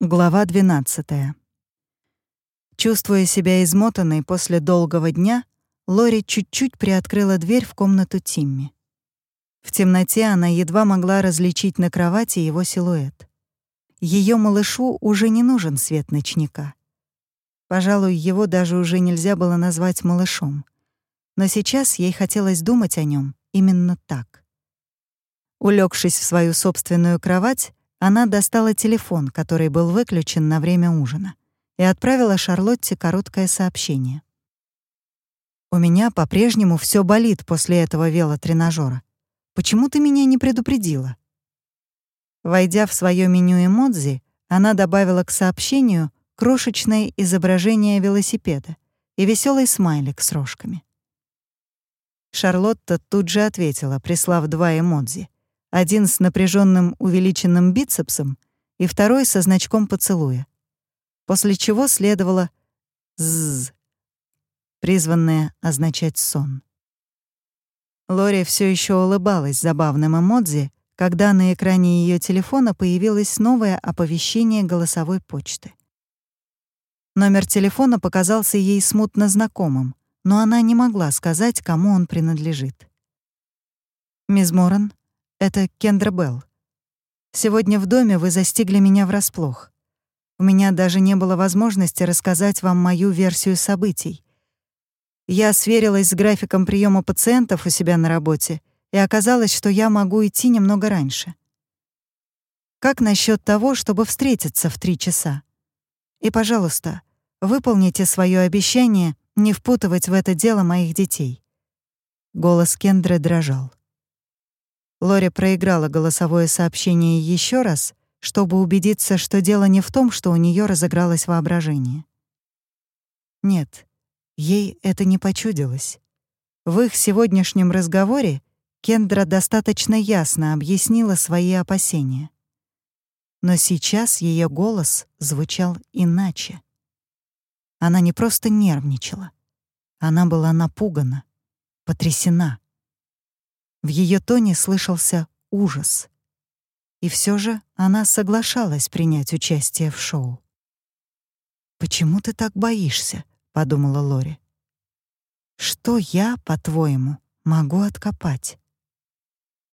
Глава 12. Чувствуя себя измотанной после долгого дня, Лори чуть-чуть приоткрыла дверь в комнату Тимми. В темноте она едва могла различить на кровати его силуэт. Ее малышу уже не нужен свет ночника. Пожалуй, его даже уже нельзя было назвать малышом. Но сейчас ей хотелось думать о нем именно так. Улегшись в свою собственную кровать, она достала телефон, который был выключен на время ужина, и отправила Шарлотте короткое сообщение. «У меня по-прежнему все болит после этого велотренажера. Почему ты меня не предупредила?» Войдя в свое меню эмодзи, она добавила к сообщению крошечное изображение велосипеда и веселый смайлик с рожками. Шарлотта тут же ответила, прислав два эмодзи один с напряженным увеличенным бицепсом и второй со значком поцелуя. После чего следовало «зз», призванное означать сон. Лори все еще улыбалась забавным эмодзи, когда на экране ее телефона появилось новое оповещение голосовой почты. Номер телефона показался ей смутно знакомым, но она не могла сказать, кому он принадлежит. «Мисс Моран, это Кендра Белл. Сегодня в доме вы застигли меня врасплох. У меня даже не было возможности рассказать вам мою версию событий. Я сверилась с графиком приема пациентов у себя на работе, и оказалось, что я могу идти немного раньше. Как насчет того, чтобы встретиться в три часа? И, пожалуйста, выполните свое обещание не впутывать в это дело моих детей. Голос Кендры дрожал. Лори проиграла голосовое сообщение еще раз, чтобы убедиться, что дело не в том, что у нее разыгралось воображение. Нет, ей это не почудилось. В их сегодняшнем разговоре Кендра достаточно ясно объяснила свои опасения. Но сейчас ее голос звучал иначе. Она не просто нервничала. Она была напугана, потрясена. В ее тоне слышался ужас. И все же она соглашалась принять участие в шоу. «Почему ты так боишься?» — подумала Лори. «Что я, по-твоему, могу откопать?»